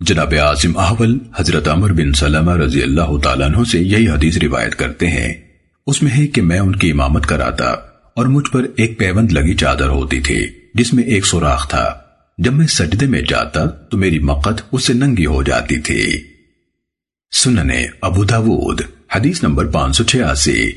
جناب عاصم احول حضرت عمر بن سلمہ رضی اللہ تعالیٰ عنہ سے یہی حدیث روایت کرتے ہیں۔ اس میں ہے کہ میں ان کی امامت کراتا اور مجھ پر ایک پیوند لگی چادر ہوتی تھی جس میں ایک سوراخ تھا۔ جب میں سجدے میں جاتا تو میری مقت اس سے ننگی ہو جاتی تھی۔ سننے ابو داود، حدیث نمبر پانچ سو چھیاسی۔